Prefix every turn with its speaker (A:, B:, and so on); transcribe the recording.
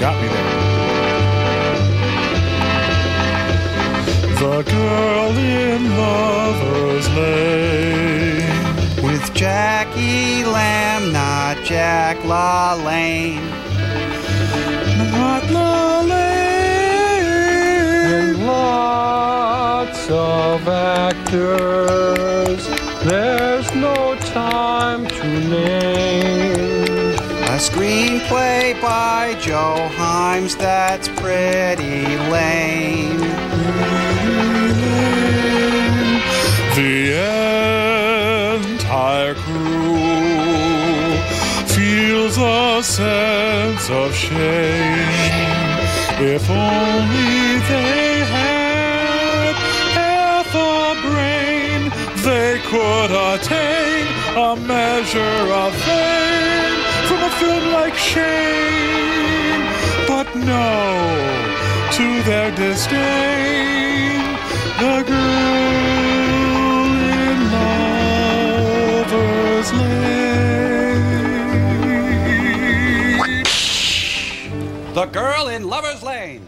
A: got me there. The girl in Lover's Lane.
B: With Jack Elam, not Jack LaLanne.
A: Not La Lane.
C: And lots of actors. There's no time to name.
B: Screenplay by Jo Heims that's pretty lame.
A: The entire crew feels a sense of shame. If only they had half a brain, they could attain a measure of fame fled like shame. But no, to their disdain, the girl in lover's lane. The girl in lover's lane.